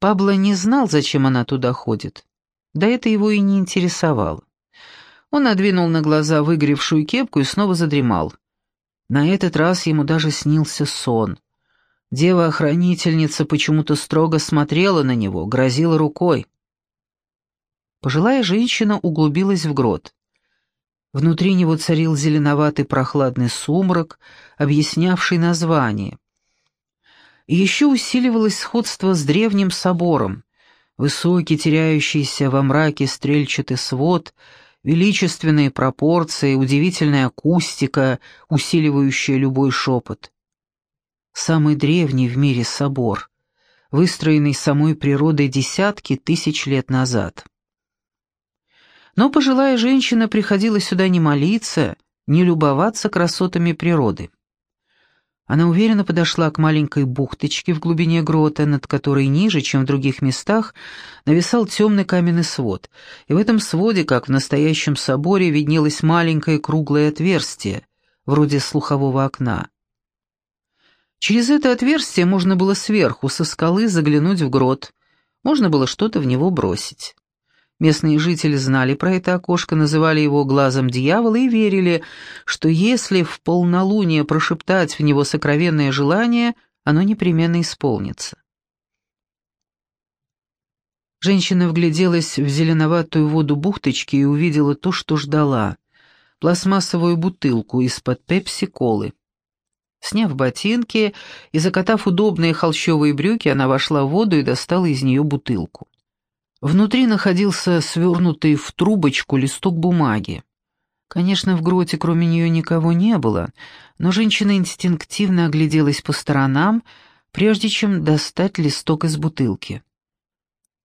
Пабло не знал, зачем она туда ходит. Да это его и не интересовало. Он надвинул на глаза выгоревшую кепку и снова задремал. На этот раз ему даже снился сон. Дева-охранительница почему-то строго смотрела на него, грозила рукой. Пожилая женщина углубилась в грот. Внутри него царил зеленоватый прохладный сумрак, объяснявший название. Еще усиливалось сходство с древним собором. Высокий, теряющийся во мраке стрельчатый свод, величественные пропорции, удивительная акустика, усиливающая любой шепот. Самый древний в мире собор, выстроенный самой природой десятки тысяч лет назад. Но пожилая женщина приходила сюда не молиться, не любоваться красотами природы. Она уверенно подошла к маленькой бухточке в глубине грота, над которой ниже, чем в других местах, нависал темный каменный свод, и в этом своде, как в настоящем соборе, виднелось маленькое круглое отверстие, вроде слухового окна. Через это отверстие можно было сверху, со скалы, заглянуть в грот, можно было что-то в него бросить. Местные жители знали про это окошко, называли его «глазом дьявола» и верили, что если в полнолуние прошептать в него сокровенное желание, оно непременно исполнится. Женщина вгляделась в зеленоватую воду бухточки и увидела то, что ждала — пластмассовую бутылку из-под пепси-колы. Сняв ботинки и закатав удобные холщовые брюки, она вошла в воду и достала из нее бутылку. Внутри находился свернутый в трубочку листок бумаги. Конечно, в гроте кроме нее никого не было, но женщина инстинктивно огляделась по сторонам, прежде чем достать листок из бутылки.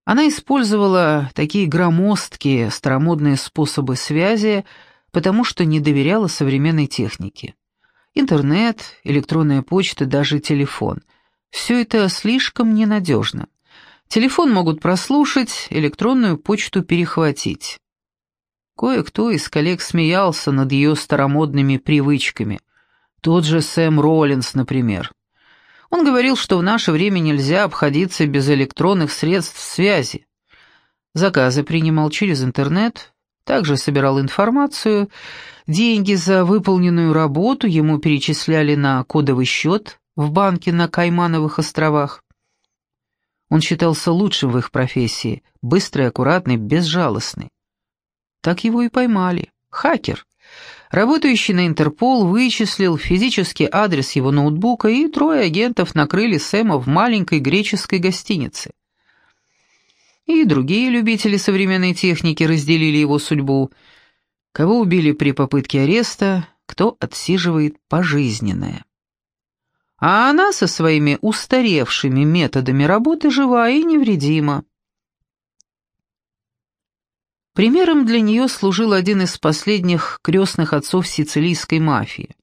Она использовала такие громоздкие, старомодные способы связи, потому что не доверяла современной технике. Интернет, электронная почта, даже телефон — все это слишком ненадежно. Телефон могут прослушать, электронную почту перехватить. Кое-кто из коллег смеялся над ее старомодными привычками. Тот же Сэм Роллинс, например. Он говорил, что в наше время нельзя обходиться без электронных средств связи. Заказы принимал через интернет, также собирал информацию, деньги за выполненную работу ему перечисляли на кодовый счет в банке на Каймановых островах. Он считался лучшим в их профессии, быстрый, аккуратный, безжалостный. Так его и поймали. Хакер. Работающий на Интерпол вычислил физический адрес его ноутбука, и трое агентов накрыли Сэма в маленькой греческой гостинице. И другие любители современной техники разделили его судьбу. Кого убили при попытке ареста, кто отсиживает пожизненное. А она со своими устаревшими методами работы жива и невредима. Примером для нее служил один из последних крестных отцов сицилийской мафии.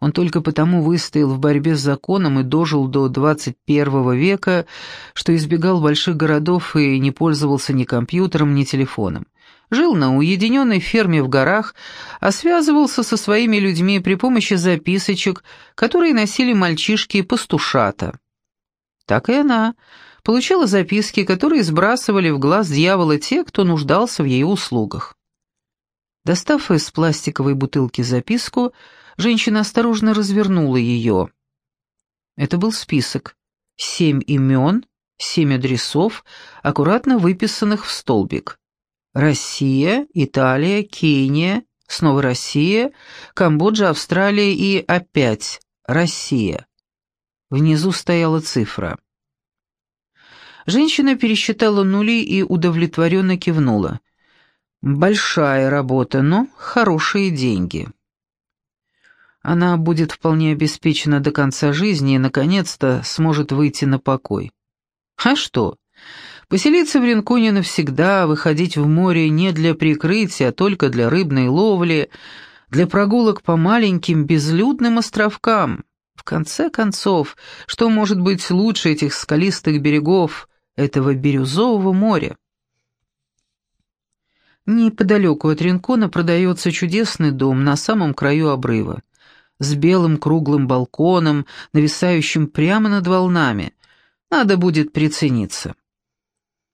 Он только потому выстоял в борьбе с законом и дожил до 21 века, что избегал больших городов и не пользовался ни компьютером, ни телефоном жил на уединенной ферме в горах, а связывался со своими людьми при помощи записочек, которые носили мальчишки-пастушата. Так и она получала записки, которые сбрасывали в глаз дьявола те, кто нуждался в ее услугах. Достав из пластиковой бутылки записку, женщина осторожно развернула ее. Это был список. Семь имен, семь адресов, аккуратно выписанных в столбик. Россия, Италия, Кения, снова Россия, Камбоджа, Австралия и опять Россия. Внизу стояла цифра. Женщина пересчитала нули и удовлетворенно кивнула. «Большая работа, но хорошие деньги». Она будет вполне обеспечена до конца жизни и, наконец-то, сможет выйти на покой. А что? Поселиться в Ринконе навсегда, выходить в море не для прикрытия, а только для рыбной ловли, для прогулок по маленьким безлюдным островкам. В конце концов, что может быть лучше этих скалистых берегов, этого бирюзового моря? Неподалеку от Ринкона продается чудесный дом на самом краю обрыва, с белым круглым балконом, нависающим прямо над волнами. Надо будет прицениться.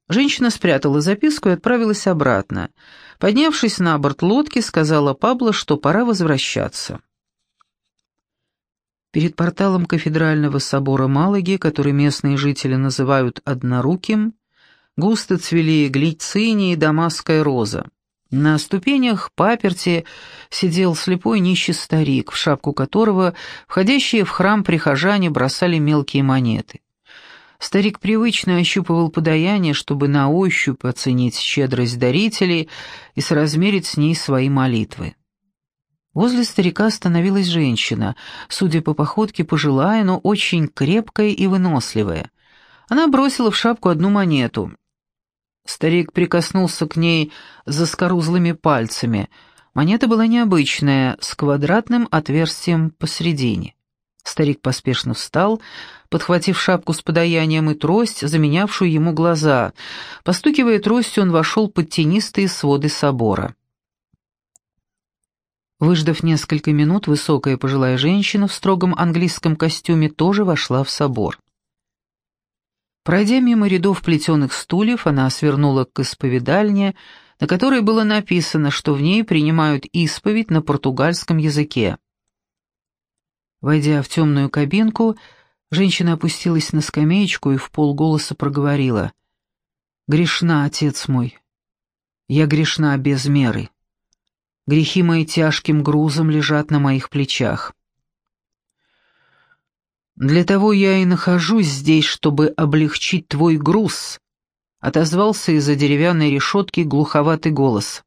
Женщина спрятала записку и отправилась обратно. Поднявшись на борт лодки, сказала Пабло, что пора возвращаться. Перед порталом кафедрального собора Малаги, который местные жители называют «одноруким», густо цвели глицини и дамасская роза. На ступенях паперти сидел слепой нищий старик, в шапку которого входящие в храм прихожане бросали мелкие монеты. Старик привычно ощупывал подаяние, чтобы на ощупь оценить щедрость дарителей и соразмерить с ней свои молитвы. Возле старика остановилась женщина, судя по походке, пожилая, но очень крепкая и выносливая. Она бросила в шапку одну монету. Старик прикоснулся к ней заскорузлыми пальцами. Монета была необычная, с квадратным отверстием посередине. Старик поспешно встал, подхватив шапку с подаянием и трость, заменявшую ему глаза. Постукивая тростью, он вошел под тенистые своды собора. Выждав несколько минут, высокая пожилая женщина в строгом английском костюме тоже вошла в собор. Пройдя мимо рядов плетеных стульев, она свернула к исповедальне, на которой было написано, что в ней принимают исповедь на португальском языке. Войдя в темную кабинку, женщина опустилась на скамеечку и в полголоса проговорила. «Грешна, отец мой. Я грешна без меры. Грехи мои тяжким грузом лежат на моих плечах. Для того я и нахожусь здесь, чтобы облегчить твой груз», — отозвался из-за деревянной решетки глуховатый голос.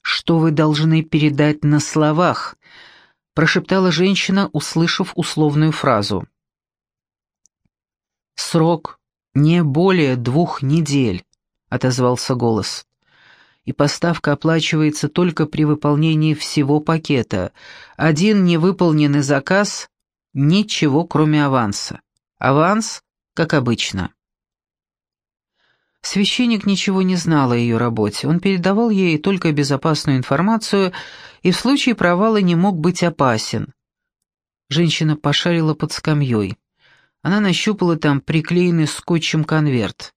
«Что вы должны передать на словах?» — прошептала женщина, услышав условную фразу. «Срок не более двух недель», — отозвался голос и поставка оплачивается только при выполнении всего пакета. Один невыполненный заказ — ничего, кроме аванса. Аванс, как обычно. Священник ничего не знал о ее работе, он передавал ей только безопасную информацию и в случае провала не мог быть опасен. Женщина пошарила под скамьей. Она нащупала там приклеенный скотчем конверт.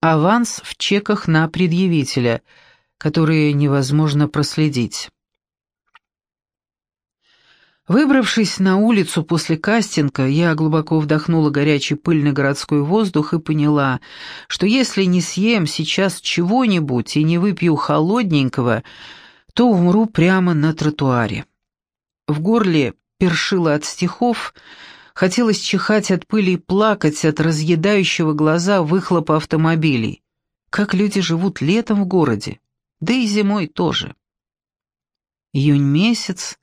Аванс в чеках на предъявителя — которые невозможно проследить. Выбравшись на улицу после кастинга, я глубоко вдохнула горячий пыльный городской воздух и поняла, что если не съем сейчас чего-нибудь и не выпью холодненького, то умру прямо на тротуаре. В горле першило от стихов, хотелось чихать от пыли и плакать от разъедающего глаза выхлопа автомобилей. Как люди живут летом в городе? да и зимой тоже. Июнь месяц.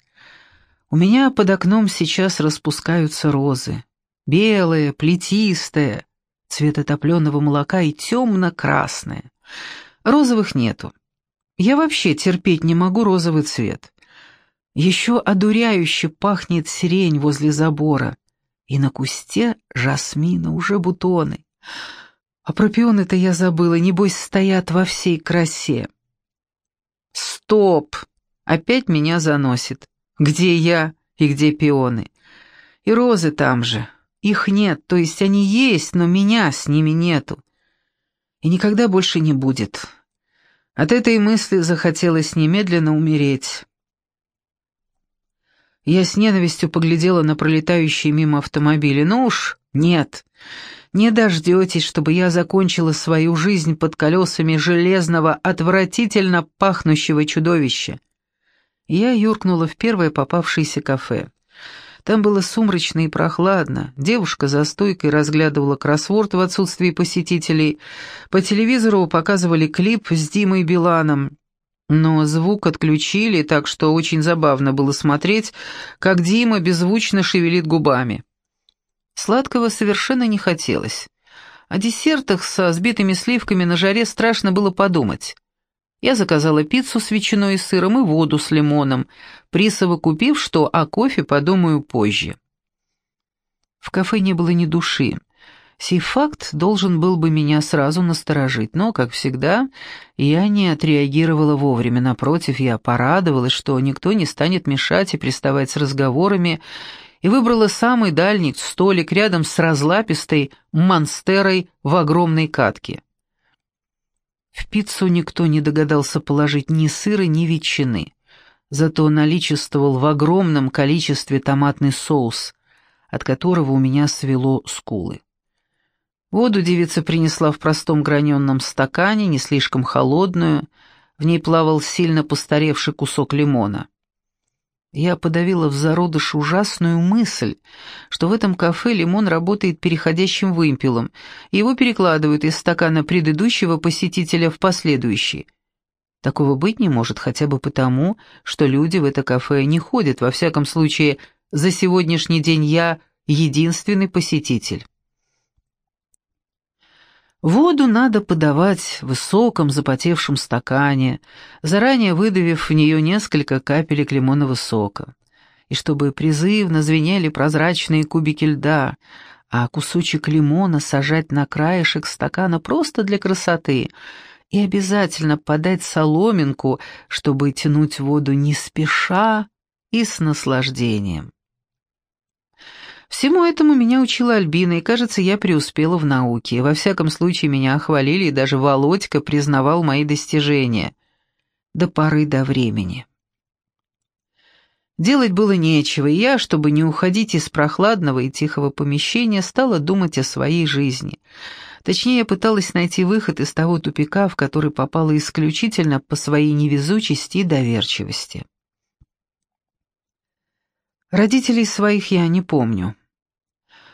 У меня под окном сейчас распускаются розы. Белые, плетистые, цвета топленого молока и темно-красные. Розовых нету. Я вообще терпеть не могу розовый цвет. Еще одуряюще пахнет сирень возле забора. И на кусте жасмина уже бутоны. А про пионы-то я забыла, небось стоят во всей красе. Стоп! Опять меня заносит. Где я и где пионы? И розы там же. Их нет, то есть они есть, но меня с ними нету. И никогда больше не будет. От этой мысли захотелось немедленно умереть. Я с ненавистью поглядела на пролетающие мимо автомобили. Ну уж, нет. Не дождетесь, чтобы я закончила свою жизнь под колесами железного, отвратительно пахнущего чудовища. Я юркнула в первое попавшееся кафе. Там было сумрачно и прохладно. Девушка за стойкой разглядывала кроссворд в отсутствии посетителей. По телевизору показывали клип с Димой Биланом. Но звук отключили, так что очень забавно было смотреть, как Дима беззвучно шевелит губами. Сладкого совершенно не хотелось. О десертах со сбитыми сливками на жаре страшно было подумать. Я заказала пиццу с ветчиной и сыром и воду с лимоном, присовокупив, что о кофе подумаю позже. В кафе не было ни души. Сей факт должен был бы меня сразу насторожить, но, как всегда, я не отреагировала вовремя. Напротив, я порадовалась, что никто не станет мешать и приставать с разговорами, и выбрала самый дальний столик рядом с разлапистой монстерой в огромной катке. В пиццу никто не догадался положить ни сыра, ни ветчины, зато наличествовал в огромном количестве томатный соус, от которого у меня свело скулы. Воду девица принесла в простом граненом стакане, не слишком холодную, в ней плавал сильно постаревший кусок лимона. Я подавила в зародыш ужасную мысль, что в этом кафе лимон работает переходящим вымпелом, его перекладывают из стакана предыдущего посетителя в последующий. Такого быть не может хотя бы потому, что люди в это кафе не ходят, во всяком случае, за сегодняшний день я единственный посетитель. Воду надо подавать в высоком запотевшем стакане, заранее выдавив в нее несколько капелек лимонного сока. И чтобы призывно звенели прозрачные кубики льда, а кусочек лимона сажать на краешек стакана просто для красоты, и обязательно подать соломинку, чтобы тянуть воду не спеша и с наслаждением. Всему этому меня учила Альбина, и, кажется, я преуспела в науке. Во всяком случае, меня хвалили, и даже Володька признавал мои достижения. До поры до времени. Делать было нечего, и я, чтобы не уходить из прохладного и тихого помещения, стала думать о своей жизни. Точнее, я пыталась найти выход из того тупика, в который попала исключительно по своей невезучести и доверчивости. Родителей своих я не помню.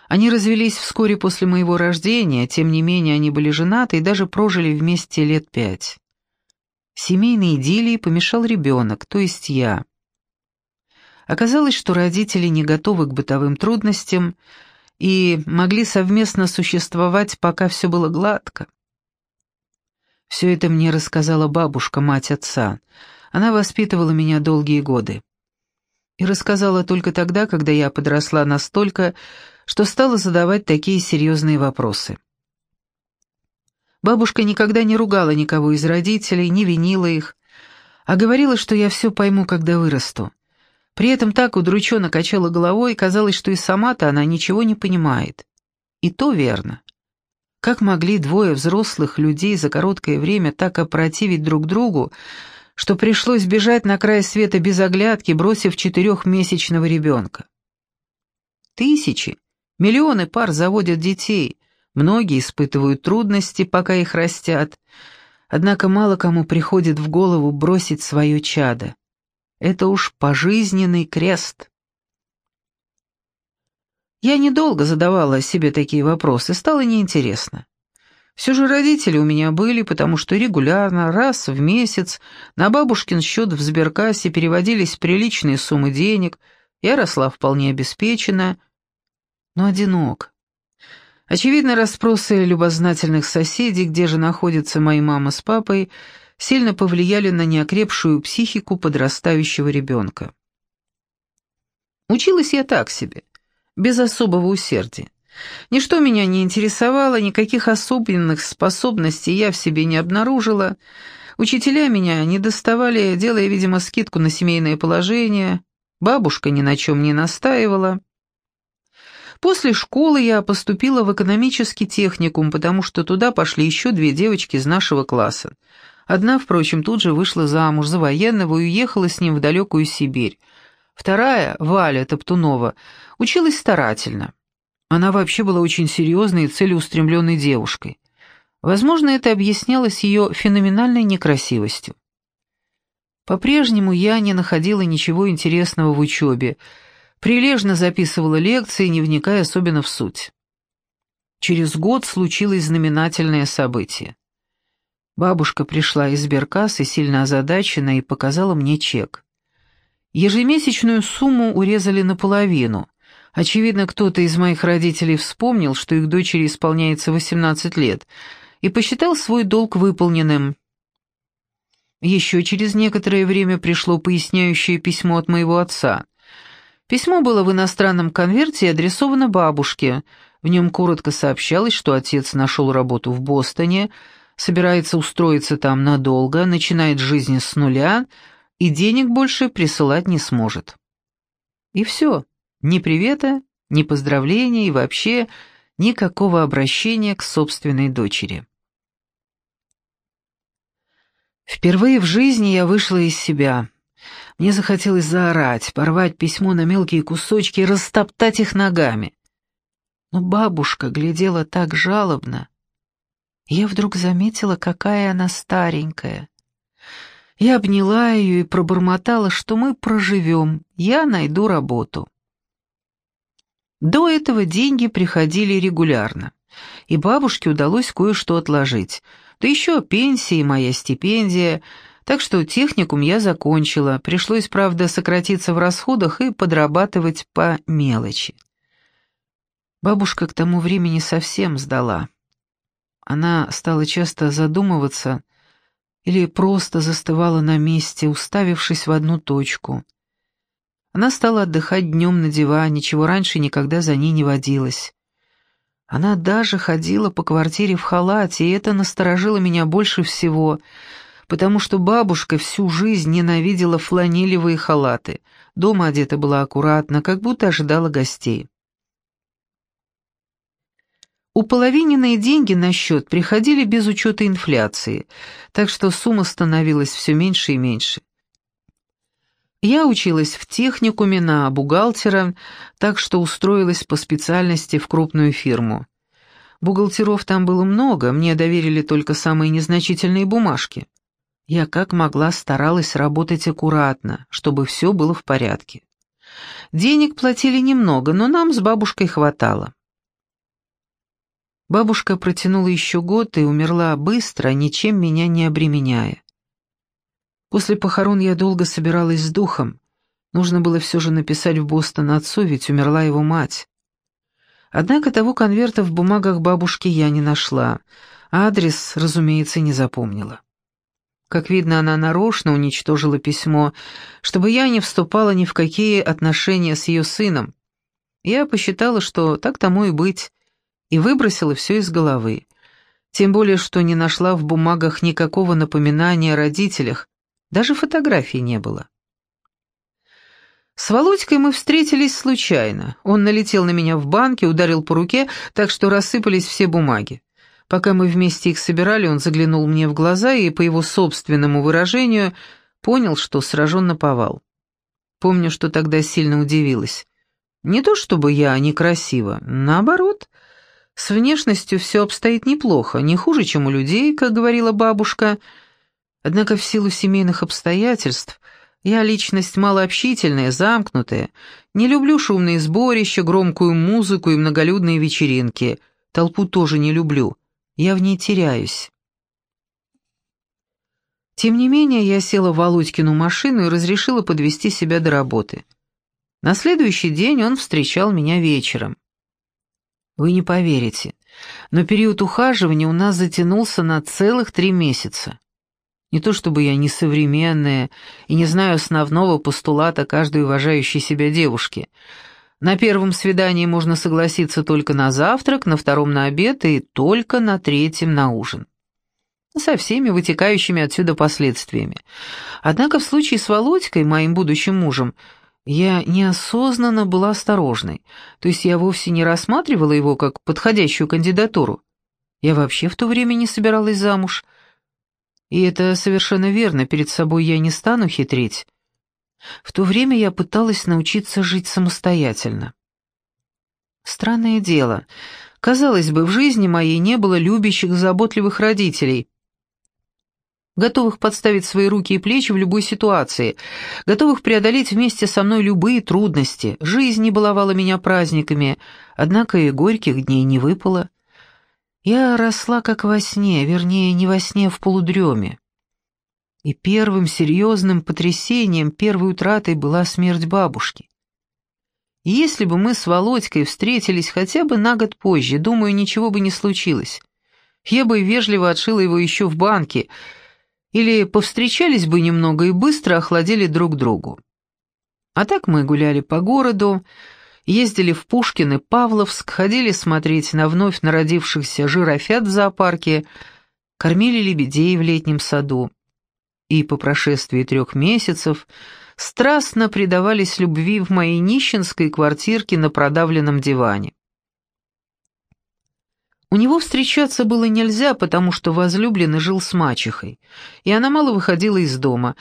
Они развелись вскоре после моего рождения, тем не менее они были женаты и даже прожили вместе лет пять. Семейной идиллии помешал ребенок, то есть я. Оказалось, что родители не готовы к бытовым трудностям и могли совместно существовать, пока все было гладко. Все это мне рассказала бабушка, мать отца. Она воспитывала меня долгие годы. И рассказала только тогда, когда я подросла настолько, что стала задавать такие серьезные вопросы. Бабушка никогда не ругала никого из родителей, не винила их, а говорила, что я все пойму, когда вырасту. При этом так удрученно качала головой, казалось, что и сама-то она ничего не понимает. И то верно. Как могли двое взрослых людей за короткое время так опротивить друг другу, что пришлось бежать на край света без оглядки, бросив четырехмесячного ребенка? Тысячи, Миллионы пар заводят детей, многие испытывают трудности, пока их растят, однако мало кому приходит в голову бросить свое чадо. Это уж пожизненный крест. Я недолго задавала себе такие вопросы, стало неинтересно. Все же родители у меня были, потому что регулярно, раз в месяц, на бабушкин счет в сберкассе переводились приличные суммы денег, я росла вполне обеспеченно, но одинок. Очевидно, расспросы любознательных соседей, где же находятся мои мама с папой, сильно повлияли на неокрепшую психику подрастающего ребенка. Училась я так себе, без особого усердия. Ничто меня не интересовало, никаких особенных способностей я в себе не обнаружила. Учителя меня не доставали, делая, видимо, скидку на семейное положение. Бабушка ни на чем не настаивала. После школы я поступила в экономический техникум, потому что туда пошли еще две девочки из нашего класса. Одна, впрочем, тут же вышла замуж за военного и уехала с ним в далекую Сибирь. Вторая, Валя Топтунова, училась старательно. Она вообще была очень серьезной и целеустремленной девушкой. Возможно, это объяснялось ее феноменальной некрасивостью. По-прежнему я не находила ничего интересного в учебе, прилежно записывала лекции, не вникая особенно в суть. Через год случилось знаменательное событие. Бабушка пришла из сберкассы, сильно озадачена, и показала мне чек. Ежемесячную сумму урезали наполовину. Очевидно, кто-то из моих родителей вспомнил, что их дочери исполняется 18 лет, и посчитал свой долг выполненным. Еще через некоторое время пришло поясняющее письмо от моего отца. Письмо было в иностранном конверте и адресовано бабушке. В нем коротко сообщалось, что отец нашел работу в Бостоне, собирается устроиться там надолго, начинает жизнь с нуля и денег больше присылать не сможет. И все. Ни привета, ни поздравления и вообще никакого обращения к собственной дочери. Впервые в жизни я вышла из себя. Мне захотелось заорать, порвать письмо на мелкие кусочки и растоптать их ногами. Но бабушка глядела так жалобно. Я вдруг заметила, какая она старенькая. Я обняла ее и пробормотала, что мы проживем, я найду работу. До этого деньги приходили регулярно, и бабушке удалось кое-что отложить. Да еще пенсия и моя стипендия — так что техникум я закончила, пришлось, правда, сократиться в расходах и подрабатывать по мелочи. Бабушка к тому времени совсем сдала. Она стала часто задумываться или просто застывала на месте, уставившись в одну точку. Она стала отдыхать днем на диване, чего раньше никогда за ней не водилось. Она даже ходила по квартире в халате, и это насторожило меня больше всего — потому что бабушка всю жизнь ненавидела фланелевые халаты. Дома одета была аккуратно, как будто ожидала гостей. Уполовиненные деньги на счет приходили без учета инфляции, так что сумма становилась все меньше и меньше. Я училась в техникуме на бухгалтера, так что устроилась по специальности в крупную фирму. Бухгалтеров там было много, мне доверили только самые незначительные бумажки. Я как могла старалась работать аккуратно, чтобы все было в порядке. Денег платили немного, но нам с бабушкой хватало. Бабушка протянула еще год и умерла быстро, ничем меня не обременяя. После похорон я долго собиралась с духом. Нужно было все же написать в Бостон отцу, ведь умерла его мать. Однако того конверта в бумагах бабушки я не нашла, адрес, разумеется, не запомнила. Как видно, она нарочно уничтожила письмо, чтобы я не вступала ни в какие отношения с ее сыном. Я посчитала, что так тому и быть, и выбросила все из головы. Тем более, что не нашла в бумагах никакого напоминания о родителях, даже фотографий не было. С Володькой мы встретились случайно. Он налетел на меня в банке, ударил по руке, так что рассыпались все бумаги. Пока мы вместе их собирали, он заглянул мне в глаза и, по его собственному выражению, понял, что сражен на повал. Помню, что тогда сильно удивилась. Не то чтобы я некрасива, наоборот. С внешностью все обстоит неплохо, не хуже, чем у людей, как говорила бабушка. Однако в силу семейных обстоятельств я личность малообщительная, замкнутая, не люблю шумные сборища, громкую музыку и многолюдные вечеринки. Толпу тоже не люблю. Я в ней теряюсь. Тем не менее, я села в Володькину машину и разрешила подвести себя до работы. На следующий день он встречал меня вечером. Вы не поверите, но период ухаживания у нас затянулся на целых три месяца. Не то чтобы я несовременная и не знаю основного постулата каждой уважающей себя девушки — на первом свидании можно согласиться только на завтрак, на втором на обед и только на третьем на ужин. Со всеми вытекающими отсюда последствиями. Однако в случае с Володькой, моим будущим мужем, я неосознанно была осторожной, то есть я вовсе не рассматривала его как подходящую кандидатуру. Я вообще в то время не собиралась замуж. И это совершенно верно, перед собой я не стану хитрить. В то время я пыталась научиться жить самостоятельно. Странное дело. Казалось бы, в жизни моей не было любящих, заботливых родителей, готовых подставить свои руки и плечи в любой ситуации, готовых преодолеть вместе со мной любые трудности. Жизнь не баловала меня праздниками, однако и горьких дней не выпало. Я росла как во сне, вернее, не во сне, а в полудреме. И первым серьезным потрясением, первой утратой была смерть бабушки. если бы мы с Володькой встретились хотя бы на год позже, думаю, ничего бы не случилось. Я бы вежливо отшила его еще в банке, или повстречались бы немного и быстро охладили друг другу. А так мы гуляли по городу, ездили в Пушкин и Павловск, ходили смотреть на вновь народившихся жирафят в зоопарке, кормили лебедей в летнем саду и по прошествии трех месяцев страстно предавались любви в моей нищенской квартирке на продавленном диване. У него встречаться было нельзя, потому что возлюбленный жил с мачехой, и она мало выходила из дома.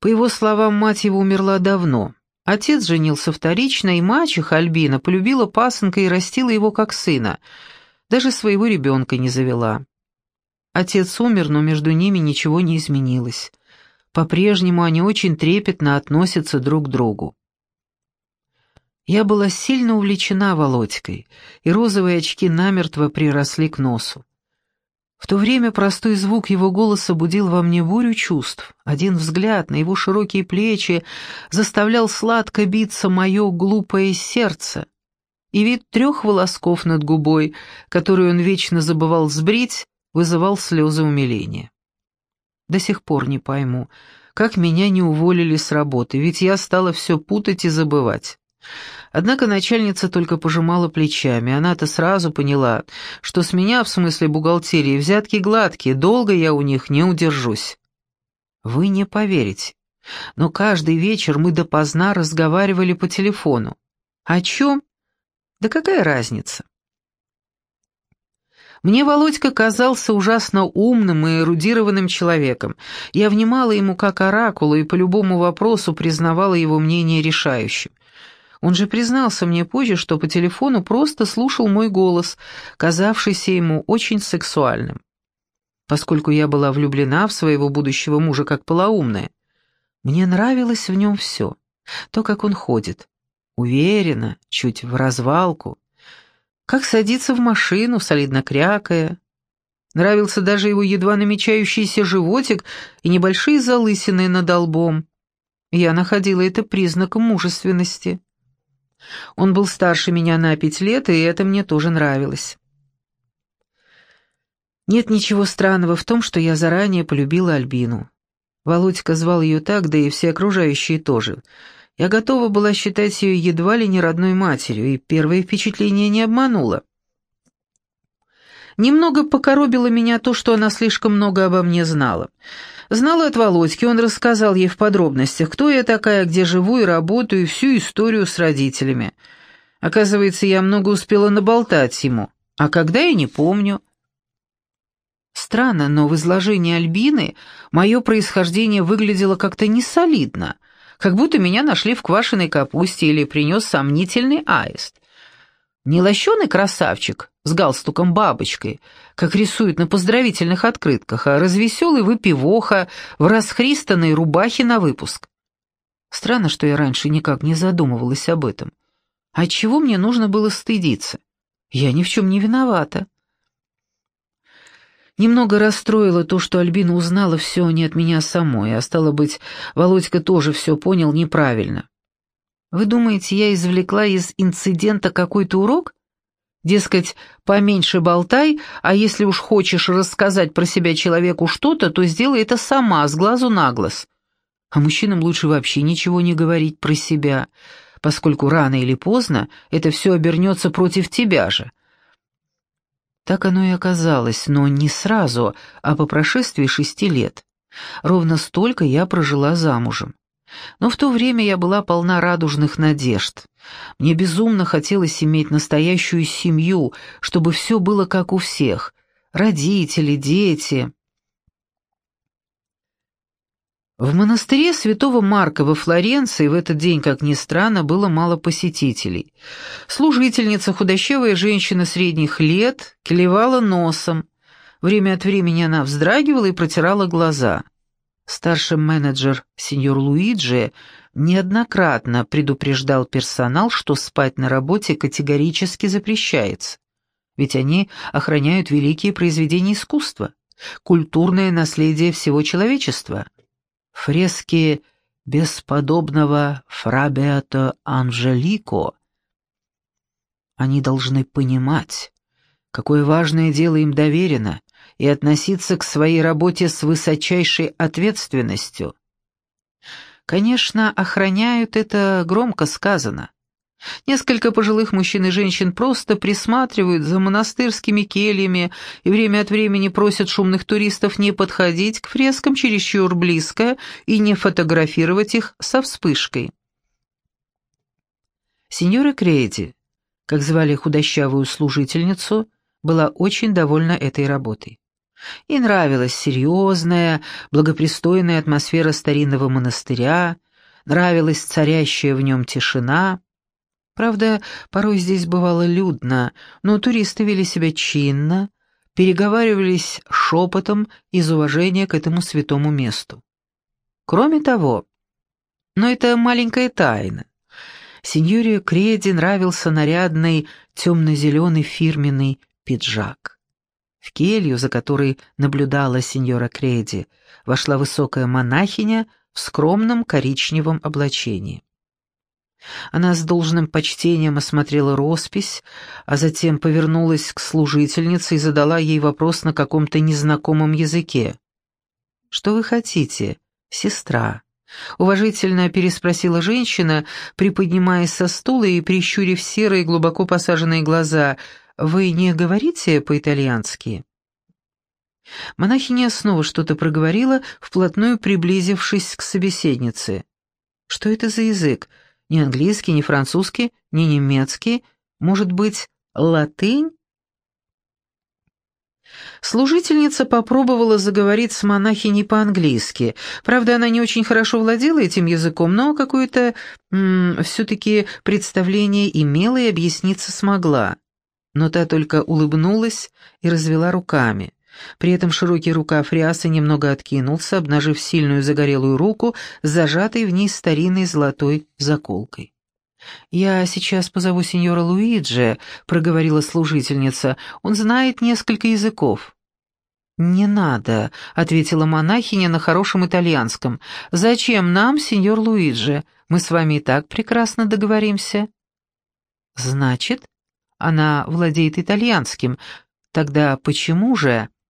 По его словам, мать его умерла давно. Отец женился вторично, и мачеха Альбина полюбила пасынка и растила его как сына. Даже своего ребенка не завела. Отец умер, но между ними ничего не изменилось. По-прежнему они очень трепетно относятся друг к другу. Я была сильно увлечена Володькой, и розовые очки намертво приросли к носу. В то время простой звук его голоса будил во мне бурю чувств. Один взгляд на его широкие плечи заставлял сладко биться мое глупое сердце. И вид трех волосков над губой, которые он вечно забывал сбрить, вызывал слезы умиления. До сих пор не пойму, как меня не уволили с работы, ведь я стала все путать и забывать. Однако начальница только пожимала плечами. Она-то сразу поняла, что с меня, в смысле бухгалтерии, взятки гладкие, долго я у них не удержусь. Вы не поверите, но каждый вечер мы допоздна разговаривали по телефону. О чем? Да какая разница? Мне Володька казался ужасно умным и эрудированным человеком. Я внимала ему как оракулу и по любому вопросу признавала его мнение решающим. Он же признался мне позже, что по телефону просто слушал мой голос, казавшийся ему очень сексуальным. Поскольку я была влюблена в своего будущего мужа как полоумная, мне нравилось в нем все. То, как он ходит, уверенно, чуть в развалку, как садится в машину, солидно крякая. Нравился даже его едва намечающийся животик и небольшие залысины над лбом. Я находила это признаком мужественности. Он был старше меня на пять лет, и это мне тоже нравилось. Нет ничего странного в том, что я заранее полюбила Альбину. Володька звал ее так, да и все окружающие тоже. Я готова была считать ее едва ли не родной матерью, и первое впечатление не обмануло. Немного покоробило меня то, что она слишком много обо мне знала. Знала от Володьки, он рассказал ей в подробностях, кто я такая, где живу и работаю, и всю историю с родителями. Оказывается, я много успела наболтать ему, а когда я не помню. Странно, но в изложении Альбины мое происхождение выглядело как-то несолидно, как будто меня нашли в квашеной капусте или принес сомнительный аист. Не красавчик с галстуком-бабочкой, как рисуют на поздравительных открытках, а развеселый выпивоха в расхристанной рубахе на выпуск. Странно, что я раньше никак не задумывалась об этом. А чего мне нужно было стыдиться? Я ни в чем не виновата. Немного расстроило то, что Альбина узнала все не от меня самой, а стало быть, Володька тоже все понял неправильно. Вы думаете, я извлекла из инцидента какой-то урок? Дескать, поменьше болтай, а если уж хочешь рассказать про себя человеку что-то, то сделай это сама, с глазу на глаз. А мужчинам лучше вообще ничего не говорить про себя, поскольку рано или поздно это все обернется против тебя же. Так оно и оказалось, но не сразу, а по прошествии шести лет. Ровно столько я прожила замужем. Но в то время я была полна радужных надежд. Мне безумно хотелось иметь настоящую семью, чтобы все было как у всех. Родители, дети. В монастыре святого Марка во Флоренции в этот день, как ни странно, было мало посетителей. Служительница, худощавая женщина средних лет, клевала носом. Время от времени она вздрагивала и протирала глаза. Старший менеджер, сеньор Луиджи, неоднократно предупреждал персонал, что спать на работе категорически запрещается, ведь они охраняют великие произведения искусства, культурное наследие всего человечества. Фрески бесподобного Фрабиато Анжелико. Они должны понимать, какое важное дело им доверено, и относиться к своей работе с высочайшей ответственностью. Конечно, охраняют это громко сказано. Несколько пожилых мужчин и женщин просто присматривают за монастырскими кельями и время от времени просят шумных туристов не подходить к фрескам чересчур близко и не фотографировать их со вспышкой. Сеньора Крейди, как звали худощавую служительницу, была очень довольна этой работой. Ей нравилась серьезная, благопристойная атмосфера старинного монастыря, нравилась царящая в нем тишина. Правда, порой здесь бывало людно, но туристы вели себя чинно, переговаривались шепотом из уважения к этому святому месту. Кроме того, но это маленькая тайна, сеньоре Креди нравился нарядный темно-зеленый фирменный пиджак. В келью, за которой наблюдала сеньора Креди, вошла высокая монахиня в скромном коричневом облачении. Она с должным почтением осмотрела роспись, а затем повернулась к служительнице и задала ей вопрос на каком-то незнакомом языке. «Что вы хотите, сестра?» — уважительно переспросила женщина, приподнимаясь со стула и прищурив серые глубоко посаженные глаза. «Вы не говорите по-итальянски?» Монахиня снова что-то проговорила, вплотную приблизившись к собеседнице. «Что это за язык? Ни английский, ни французский, ни немецкий? Может быть, латынь?» Служительница попробовала заговорить с монахиней по-английски. Правда, она не очень хорошо владела этим языком, но какое-то все-таки представление имела и объясниться смогла. Но та только улыбнулась и развела руками. При этом широкий рукав рясы немного откинулся, обнажив сильную загорелую руку, зажатой в ней старинной золотой заколкой. «Я сейчас позову сеньора Луиджи», — проговорила служительница. «Он знает несколько языков». «Не надо», — ответила монахиня на хорошем итальянском. «Зачем нам, сеньор Луиджи? Мы с вами и так прекрасно договоримся». «Значит, она владеет итальянским. Тогда почему же...»